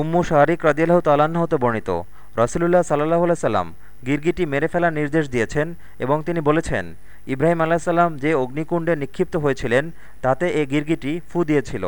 উম্মু শাহরিক রাজিয়াল্লাহ তাল্লাহ্ন হতে বর্ণিত। রসুলুল্লাহ সাল্লাহ সাল্লাম গিরগিটি মেরে ফেলার নির্দেশ দিয়েছেন এবং তিনি বলেছেন, ইব্রাহিম আলাহ সাল্লাম যে অগ্নিকুণ্ডে নিক্ষিপ্ত হয়েছিলেন, তাতে এ গিরগিটি ফু দিয়েছিল।